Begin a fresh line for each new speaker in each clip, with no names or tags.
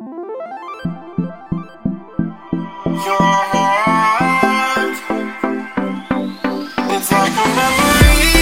Your heart, it's like a memory.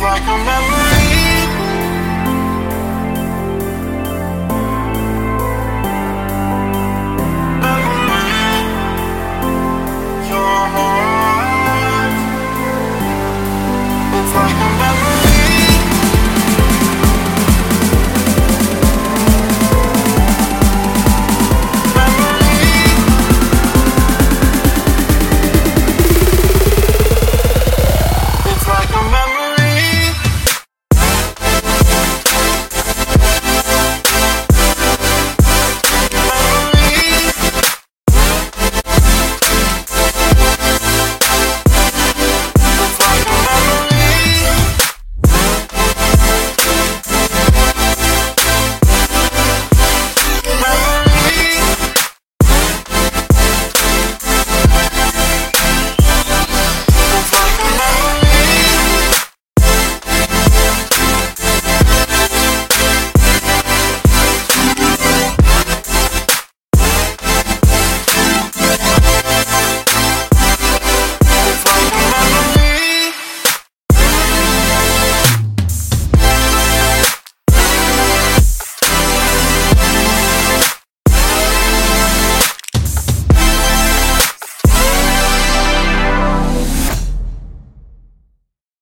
like a memory